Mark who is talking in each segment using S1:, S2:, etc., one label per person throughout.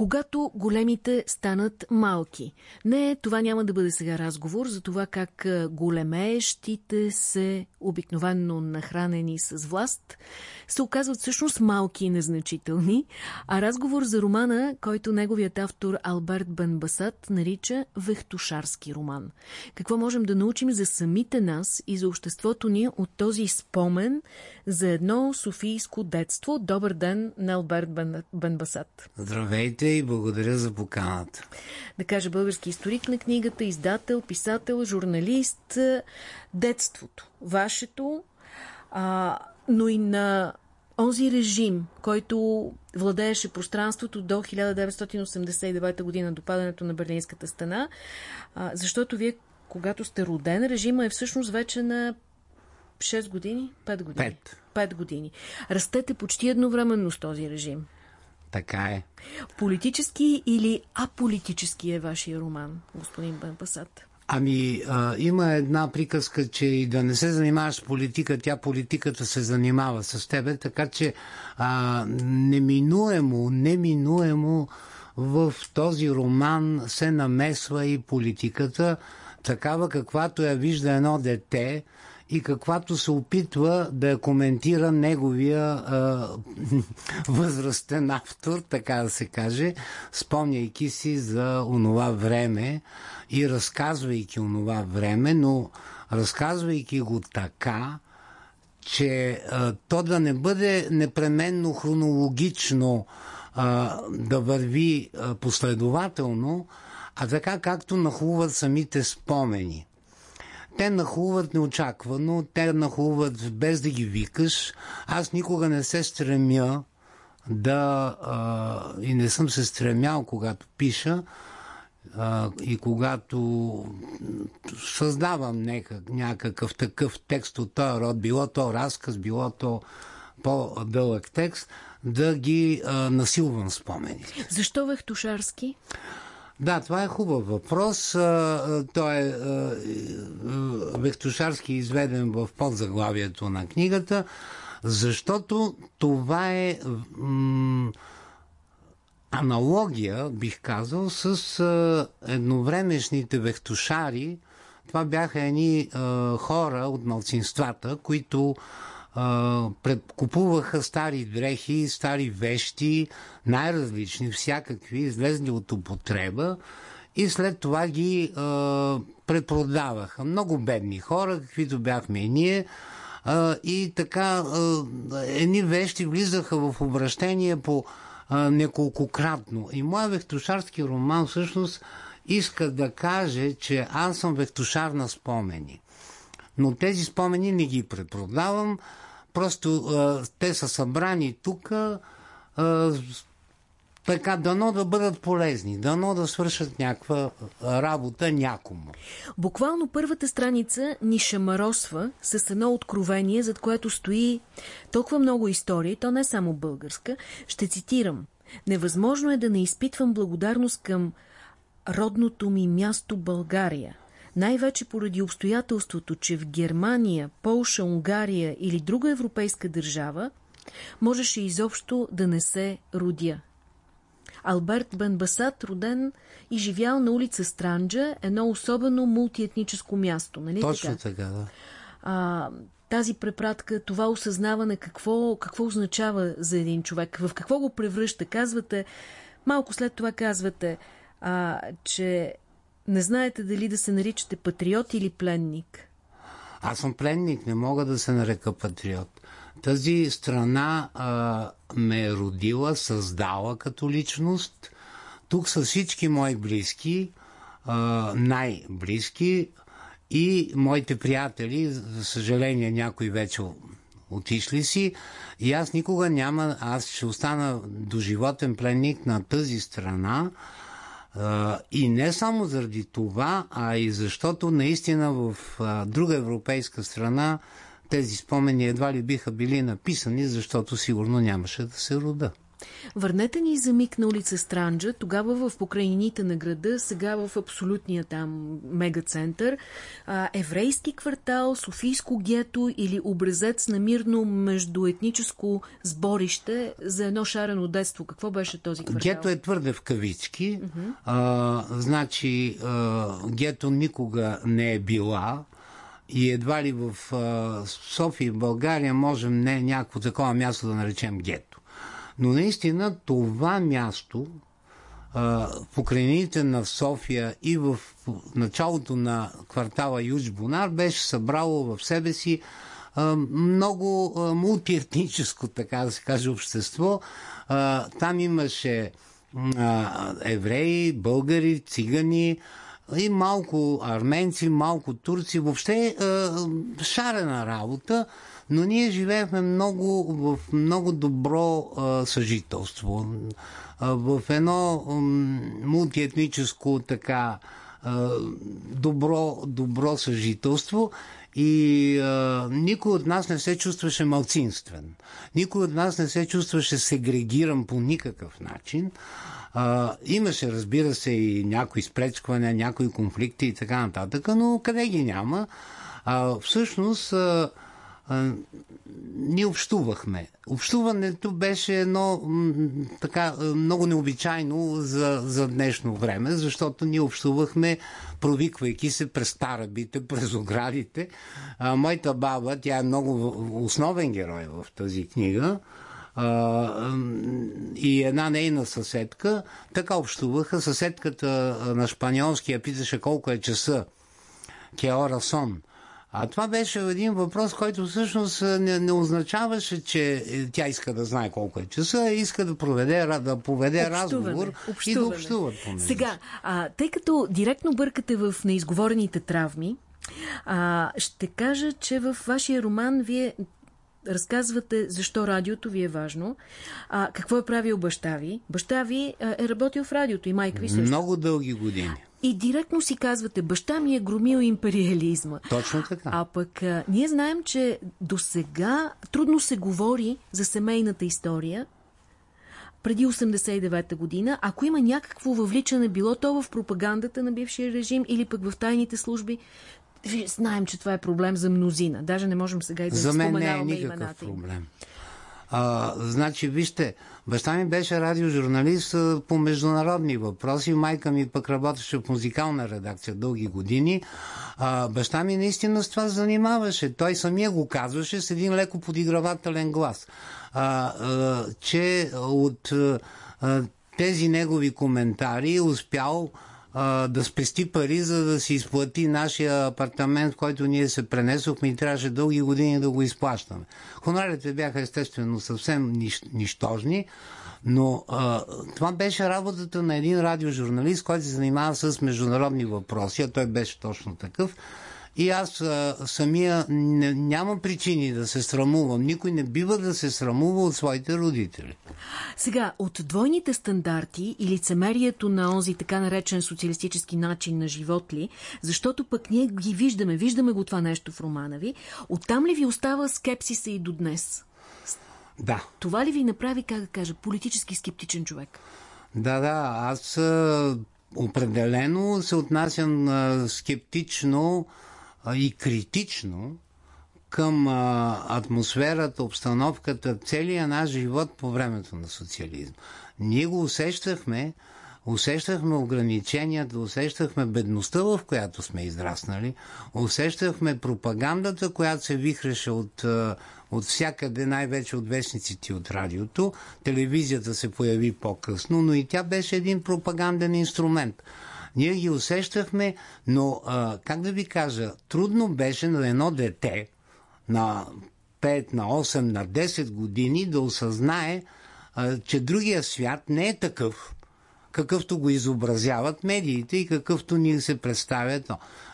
S1: Когато големите станат малки. Не, това няма да бъде сега разговор за това как големеещите се обикновенно нахранени с власт се оказват всъщност малки и незначителни, а разговор за романа, който неговият автор Алберт Бенбасат нарича вехтушарски роман. Какво можем да научим за самите нас и за обществото ни от този спомен за едно софийско детство? Добър ден на Алберт Бенбасат.
S2: Здравейте и благодаря за поканата.
S1: Да кажа български историк на книгата, издател, писател, журналист. Детството, вашето, а, но и на онзи режим, който владееше пространството до 1989 година, до падането на Берлинската стена, а, защото вие, когато сте роден, режима е всъщност вече на 6 години? 5 години?
S2: 5.
S1: 5 години. Растете почти едновременно с този режим.
S2: Така е.
S1: Политически или аполитически е вашия роман, господин Бенпасат?
S2: Ами, а, има една приказка, че и да не се занимаваш с политика, тя политиката се занимава с тебе, така че а, неминуемо, неминуемо в този роман се намесва и политиката, такава каквато я вижда едно дете, и каквато се опитва да коментира неговия а, възрастен автор, така да се каже, спомняйки си за онова време и разказвайки онова време, но разказвайки го така, че а, то да не бъде непременно хронологично а, да върви а, последователно, а така както нахлуват самите спомени те нахлуват неочаквано, те нахлуват без да ги викаш. Аз никога не се стремя да а, и не съм се стремял, когато пиша а, и когато създавам някак, някакъв такъв текст от този род, било то разказ, било то по-дълъг текст, да ги а, насилвам спомени.
S1: Защо Вехтушарски?
S2: Да, това е хубав въпрос. Той е Вехтушарски изведен в подзаглавието на книгата, защото това е аналогия, бих казал, с едновремешните вехтушари. Това бяха едни хора от малцинствата, които купуваха стари дрехи, стари вещи, най-различни, всякакви, излезли от употреба и след това ги а, препродаваха. Много бедни хора, каквито бяхме и ние. А, и така, а, едни вещи влизаха в обращение по а, неколкократно. И моят вехтушарски роман всъщност иска да каже, че аз съм вехтушар на спомени но тези спомени не ги препродавам. Просто а, те са събрани тук така, дано да бъдат полезни, дано да свършат някаква работа някому.
S1: Буквално първата страница ни шамаросва с едно откровение, зад което стои толкова много истории, то не е само българска. Ще цитирам. Невъзможно е да не изпитвам благодарност към родното ми място България най-вече поради обстоятелството, че в Германия, Полша, Унгария или друга европейска държава можеше изобщо да не се родя. Алберт Бенбасат, роден и живял на улица Странджа, едно особено мултиетническо място, нали
S2: Точно така, така да.
S1: А, тази препратка, това осъзнаване, какво, какво означава за един човек, в какво го превръща. Казвате, малко след това казвате, а, че не знаете дали да се наричате патриот или пленник.
S2: Аз съм пленник, не мога да се нарека патриот. Тази страна а, ме е родила, създала като личност. Тук са всички мои близки, а, най-близки и моите приятели, за съжаление някои вече отишли си. И аз никога няма, аз ще остана доживотен пленник на тази страна, и не само заради това, а и защото наистина в друга европейска страна тези спомени едва ли биха били написани, защото сигурно нямаше да се рода.
S1: Върнете ни за миг на улица Странджа, тогава в покрайнините на града, сега в абсолютния там мегацентър, а, еврейски квартал, Софийско гето или образец на мирно междуетническо сборище за едно шарено детство. Какво беше този квартал?
S2: Гето е твърде в кавички. Uh-huh. А, значи, а, гето никога не е била и едва ли в София, в България, можем не някакво такова място да наречем гето. Но наистина това място в покрайнините на София и в началото на квартала Юж Бунар беше събрало в себе си много мултиетническо, така да се каже, общество. Там имаше евреи, българи, цигани, и малко арменци, малко турци, въобще шарена работа но ние живеехме много, в много добро а, съжителство, а, в едно мултиетническо така а, добро, добро съжителство и а, никой от нас не се чувстваше малцинствен. Никой от нас не се чувстваше сегрегиран по никакъв начин. А, имаше, разбира се, и някои спречквания, някои конфликти и така нататък, но къде ги няма? А, всъщност, а, ние общувахме. Общуването беше едно така много необичайно за, за днешно време, защото ние общувахме, провиквайки се през тарабите, през оградите. А, моята баба, тя е много основен герой в тази книга, а, и една нейна съседка, така общуваха. Съседката на шпаньолски я питаше колко е часа. Кеора сон. А това беше един въпрос, който всъщност не, не означаваше, че е, тя иска да знае колко е часа, а иска да проведе, да поведе общуване, разговор общуване. и да общуват помежду.
S1: Сега, а, тъй като директно бъркате в неизговорените травми, а, ще кажа, че в вашия роман вие разказвате защо радиото ви е важно, а, какво е правил баща ви. Баща ви а, е работил в радиото и майка ви също.
S2: Много дълги години.
S1: И директно си казвате, баща ми е громил империализма.
S2: Точно така.
S1: А пък а, ние знаем, че до сега трудно се говори за семейната история, преди 89-та година, ако има някакво въвличане, било то в пропагандата на бившия режим или пък в тайните служби, знаем, че това е проблем за мнозина. Даже не можем сега и да
S2: за мен не е никакъв имената проблем. А, значи, вижте, баща ми беше радиожурналист по международни въпроси, майка ми пък работеше в музикална редакция дълги години. А, баща ми наистина с това занимаваше. Той самия го казваше с един леко подигравателен глас. А, а, че от а, тези негови коментари успял да спести пари, за да си изплати нашия апартамент, в който ние се пренесохме и трябваше дълги години да го изплащаме. Хонорарите бяха естествено съвсем нищ, нищожни, но а, това беше работата на един радиожурналист, който се занимава с международни въпроси, а той беше точно такъв. И аз а, самия не, нямам причини да се срамувам. Никой не бива да се срамува от своите родители.
S1: Сега, от двойните стандарти и лицемерието на онзи така наречен социалистически начин на живот ли, защото пък ние ги виждаме, виждаме го това нещо в романа ви, оттам ли ви остава скепсиса и до днес?
S2: Да.
S1: Това ли ви направи, как да кажа, политически скептичен човек?
S2: Да, да. Аз определено се отнасям скептично и критично към атмосферата, обстановката, целият наш живот по времето на социализма. Ние го усещахме, усещахме ограниченията, усещахме бедността, в която сме израснали, усещахме пропагандата, която се вихреше от, от всякъде, най-вече от вестниците от радиото. Телевизията се появи по-късно, но и тя беше един пропаганден инструмент. Ние ги усещахме, но а, как да ви кажа, трудно беше на едно дете на 5, на 8, на 10 години да осъзнае, а, че другия свят не е такъв, какъвто го изобразяват медиите и какъвто ни се представят.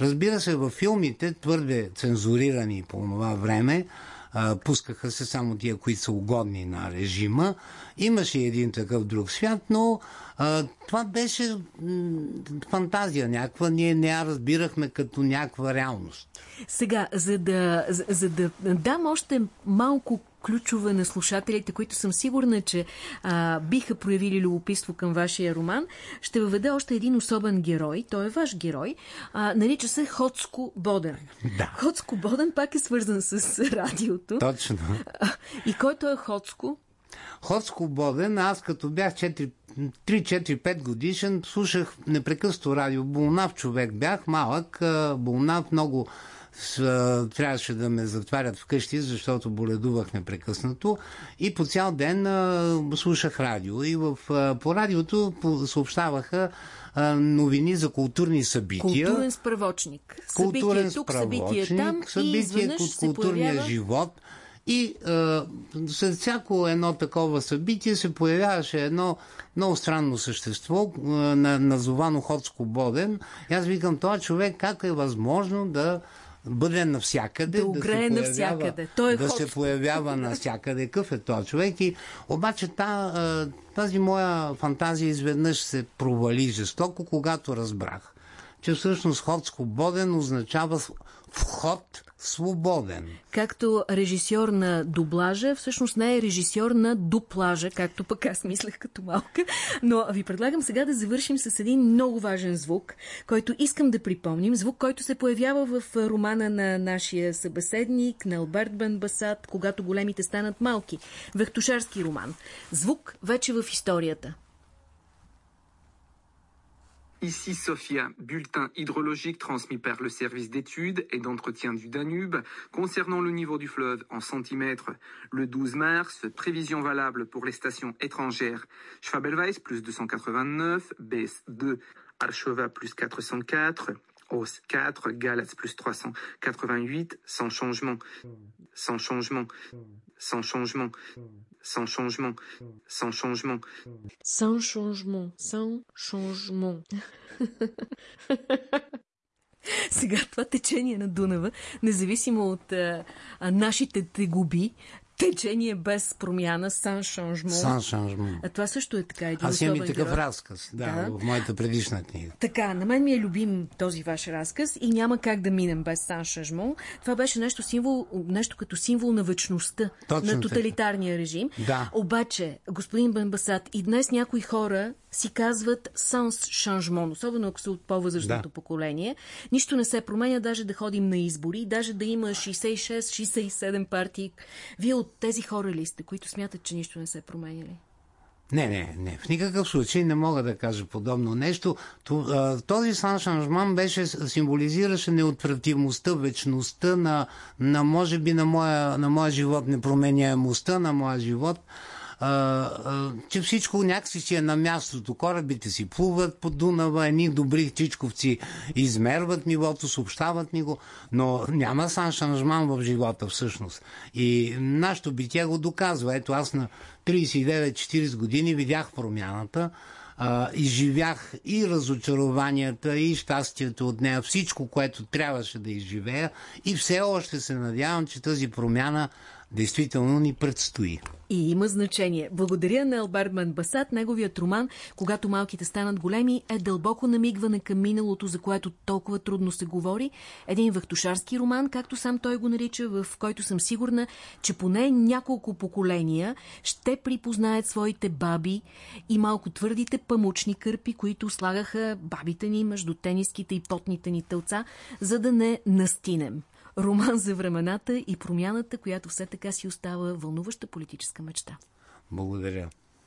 S2: Разбира се, във филмите, твърде цензурирани по това време, пускаха се само тия, които са угодни на режима. Имаше един такъв друг свят, но а, това беше м- фантазия някаква. Ние не я разбирахме като някаква реалност.
S1: Сега, за да, за, за да дам още малко ключове на слушателите, които съм сигурна, че а, биха проявили любопитство към вашия роман, ще въведе още един особен герой. Той е ваш герой. А, нарича се Хоцко Боден.
S2: Да.
S1: Хоцко Боден пак е свързан с радиото.
S2: Точно.
S1: И който е Хоцко?
S2: Хоцко Боден, аз като бях 3-4-5 годишен, слушах непрекъсто радио. Болнав човек бях, малък, болнав, много трябваше да ме затварят вкъщи, защото боледувах непрекъснато и по цял ден слушах радио и в, по радиото съобщаваха новини за културни събития.
S1: Културен справочник.
S2: Културен събитие тук, събитие там събитие от културния
S1: появява...
S2: живот. И а, след всяко едно такова събитие се появяваше едно много странно същество, а, назовано Ходско Боден. И аз викам, този човек как е възможно да бъде навсякъде.
S1: Да огрее да навсякъде. Той е
S2: да се появява навсякъде. Какъв е този човек? И, обаче та, тази моя фантазия изведнъж се провали жестоко, когато разбрах, че всъщност ход свободен означава вход свободен.
S1: Както режисьор на дублажа, всъщност не е режисьор на дуплажа, както пък аз мислех като малка. Но ви предлагам сега да завършим с един много важен звук, който искам да припомним. Звук, който се появява в романа на нашия събеседник, на Алберт Бен Басад, когато големите станат малки. Вехтушарски роман. Звук вече в историята.
S3: Ici Sophia, bulletin hydrologique transmis par le service d'études et d'entretien du Danube concernant le niveau du fleuve en centimètres. Le 12 mars, prévision valable pour les stations étrangères. Schwabelweiss plus 289, Bess 2, Archova plus 404, Os 4, Galatz plus 388, sans changement, sans changement, sans changement, sans changement, sans changement.
S1: Sans changement, sans changement. Сега това течение на Дунава, независимо от а, нашите тегуби, течение без промяна, сан шанжмон.
S2: Сан шанжмон.
S1: А това също е така. Един
S2: Аз имам и такъв
S1: герой.
S2: разказ, да, да, в моята предишна книга.
S1: Така, на мен ми е любим този ваш разказ и няма как да минем без сан шанжмон. Това беше нещо, символ, нещо като символ на вечността,
S2: Точно
S1: на тоталитарния режим.
S2: Да.
S1: Обаче, господин Бенбасад, и днес някои хора си казват санс шанжмон, особено ако са от по-възрастното
S2: Да.
S1: поколение. Нищо не се променя, даже да ходим на избори, даже да има 66-67 партии. Вие от тези хора ли сте, които смятат, че нищо не се променя ли?
S2: Не, не, не. В никакъв случай не мога да кажа подобно нещо. Този сан шанжман беше, символизираше неотвратимостта, вечността на, на може би на моя, на моя живот, непроменяемостта на моя живот. А, че всичко някакси си е на мястото. Корабите си плуват по Дунава, едни добри чичковци измерват нивото, съобщават ни го, но няма сан шанжман в живота всъщност. И нашето битие го доказва. Ето аз на 39-40 години видях промяната, а, изживях и разочарованията, и щастието от нея, всичко, което трябваше да изживея и все още се надявам, че тази промяна действително ни предстои.
S1: И има значение. Благодаря на Алберт Манбасад. Неговият роман «Когато малките станат големи» е дълбоко намигване към миналото, за което толкова трудно се говори. Един вахтушарски роман, както сам той го нарича, в който съм сигурна, че поне няколко поколения ще припознаят своите баби и малко твърдите памучни кърпи, които слагаха бабите ни между тениските и потните ни тълца, за да не настинем. Роман за времената и промяната, която все така си остава вълнуваща политическа мечта.
S2: Благодаря.